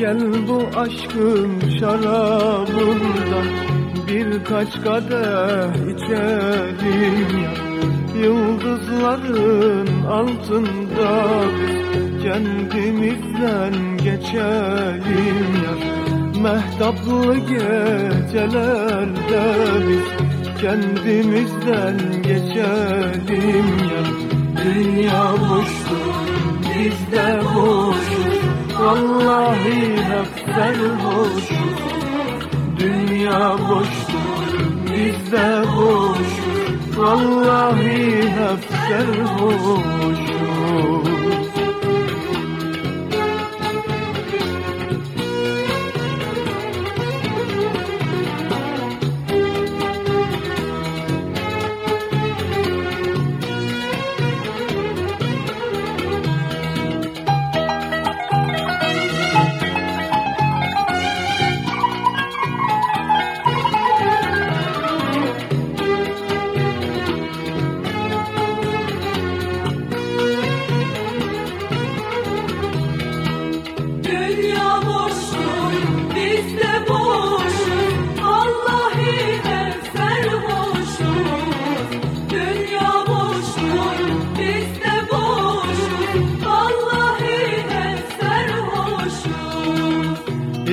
Gel bu aşkın şarabından birkaç kadeh içelim. Ya Yıldızların altında biz kendimizden geçelim. Ya Mehtaplı gecelerde biz kendimizden geçelim. Ya Dünya boştur, biz de boşuz Vallahi hep sarhoşuz Dünya boştur, biz de boşuz Vallahi hep sarhoşuz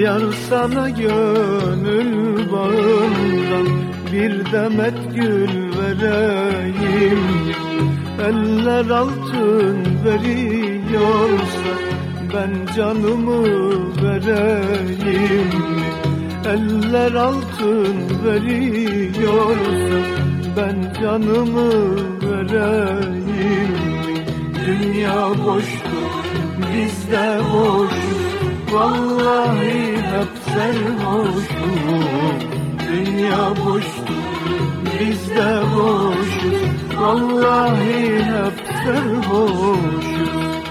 Yar sana gönül bağından bir demet gül vereyim. Eller altın veriyorsa ben canımı vereyim. Eller altın veriyorsa ben canımı vereyim. Dünya boştur biz de boşuz Vallahi hep sarhoşuz Dünya boştur biz de boşuz Vallahi hep sarhoşuz